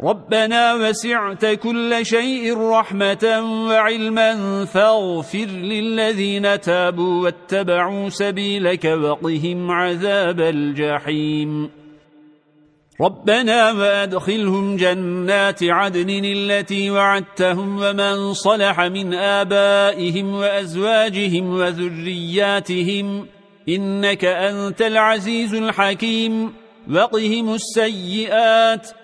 ربنا وسعت كل شيء رحمة وعلما فاغفر للذين تابوا واتبعوا سبيلك وقهم عذاب الجحيم. ربنا وأدخلهم جنات عدن التي وعدتهم ومن صلح من آبائهم وأزواجهم وذرياتهم إنك أنت العزيز الحكيم. وقهم السيئات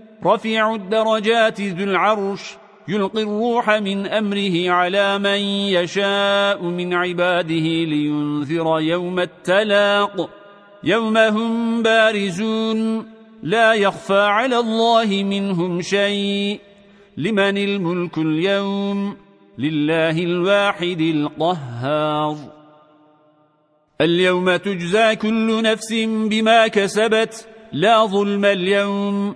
رفيع الدرجات ذو العرش يلقي الروح من أمره على من يشاء من عباده لينذر يوم التلاق. يوم هم بارزون لا يخفى على الله منهم شيء. لمن الملك اليوم؟ لله الواحد القهار. اليوم تجزى كل نفس بما كسبت لا ظلم اليوم.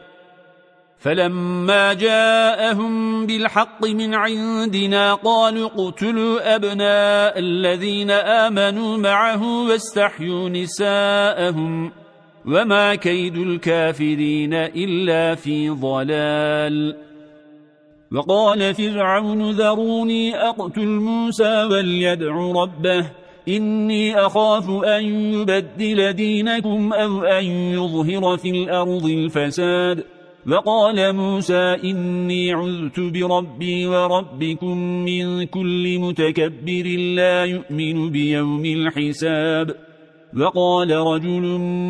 فلما جاءهم بالحق من عندنا قالوا اقتلوا أبناء الذين آمنوا معه واستحيوا نساءهم وما كيد الكافرين إلا في ضلال. وقال فرعون ذروني أقتل موسى وليدع ربه إني أخاف أن يبدل دينكم أو أن يظهر في الأرض الفساد. وقال موسى إني عذت بربي وربكم من كل متكبر لا يؤمن بيوم الحساب. وقال رجل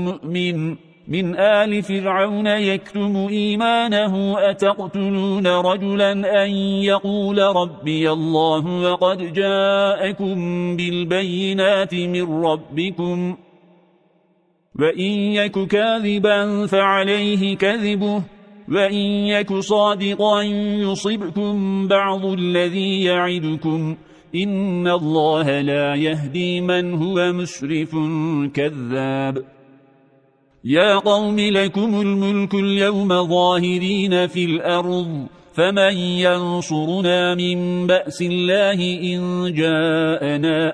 مؤمن من آل فرعون يكتم إيمانه أتقتلون رجلا أن يقول ربي الله وقد جاءكم بالبينات من ربكم. وإن يك كاذبا فعليه كذبه. وإن يك صادقا يصبكم بعض الذي يعدكم إن الله لا يهدي من هو مسرف كذاب. يا قوم لكم الملك اليوم ظاهرين في الأرض فمن ينصرنا من بأس الله إن جاءنا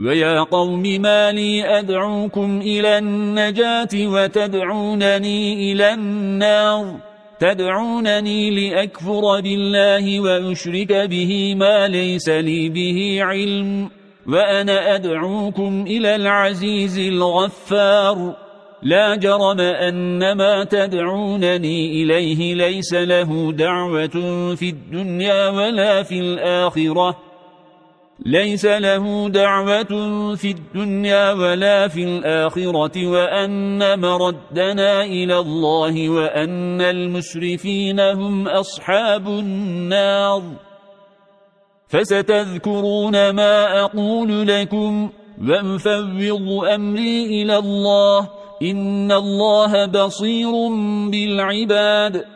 ويا قوم ما لي أدعوكم إلى النجاة وتدعونني إلى النار تدعونني لأكفر بالله وأشرك به ما ليس لي به علم وأنا أدعوكم إلى العزيز الغفار لا جرم أن ما تدعونني إليه ليس له دعوة في الدنيا ولا في الآخرة ليس له دعوة في الدنيا ولا في الآخرة وأن مردنا إلى الله وأن المسرفين هم أصحاب النار. فستذكرون ما أقول لكم وانفوض أمري إلى الله إن الله بصير بالعباد.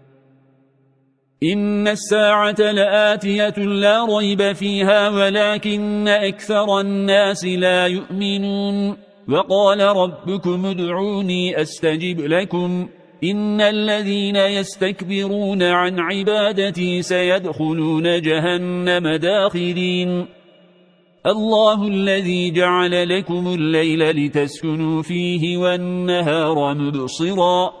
إن الساعة لآتية لا ريب فيها ولكن أكثر الناس لا يؤمنون وقال ربكم ادعوني أستجب لكم إن الذين يستكبرون عن عبادتي سيدخلون جهنم داخرين الله الذي جعل لكم الليل لتسكنوا فيه والنهار مبصراً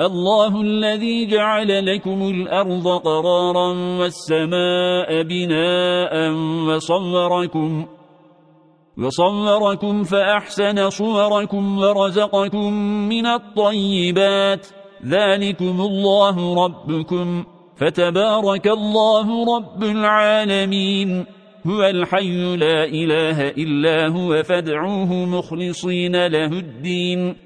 الله الذي جعل لكم الأرض قرارا والسماء بناء وصوركم وصوركم فأحسن صوركم ورزقكم من الطيبات. ذلكم الله ربكم فتبارك الله رب العالمين. هو الحي لا إله إلا هو فادعوه مخلصين له الدين.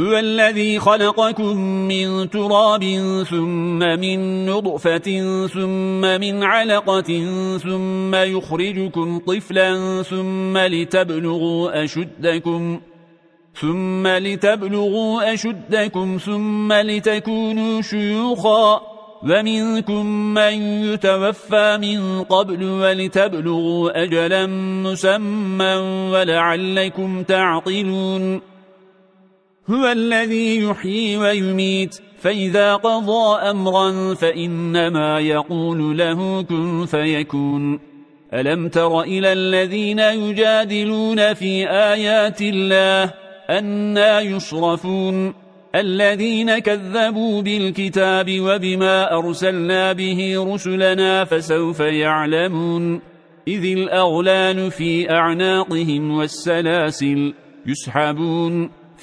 هو الذي خلقكم من تراب ثم من نضفة ثم من علقة ثم يخرجكم طفلا ثم لتبلغوا أشدكم ثم لتبلغوا أشدكم ثم لتكونوا شيوخا ومنكم من يتوفى من قبل ولتبلغوا أجلا مسمى ولعلكم تعقلون هو الذي يحيي ويميت. فإذا قضى أمرا فإنما يقول له كن فيكون. ألم تر إلى الذين يجادلون في آيات الله أنا يصرفون؟ الذين كذبوا بالكتاب وبما أرسلنا به رسلنا فسوف يعلمون. إذ الأغلال في أعناقهم والسلاسل يسحبون.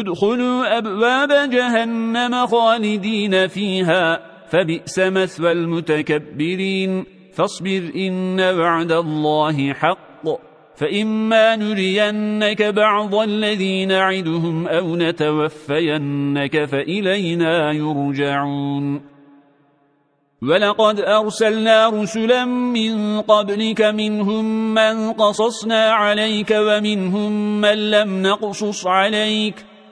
ادخلوا أبواب جهنم خالدين فيها فبئس مثوى المتكبرين. فاصبر إن وعد الله حق. فإما نرينك بعض الذين نعدهم أو نتوفينك فإلينا يرجعون. ولقد أرسلنا رسلا من قبلك منهم من قصصنا عليك ومنهم من لم نقصص عليك.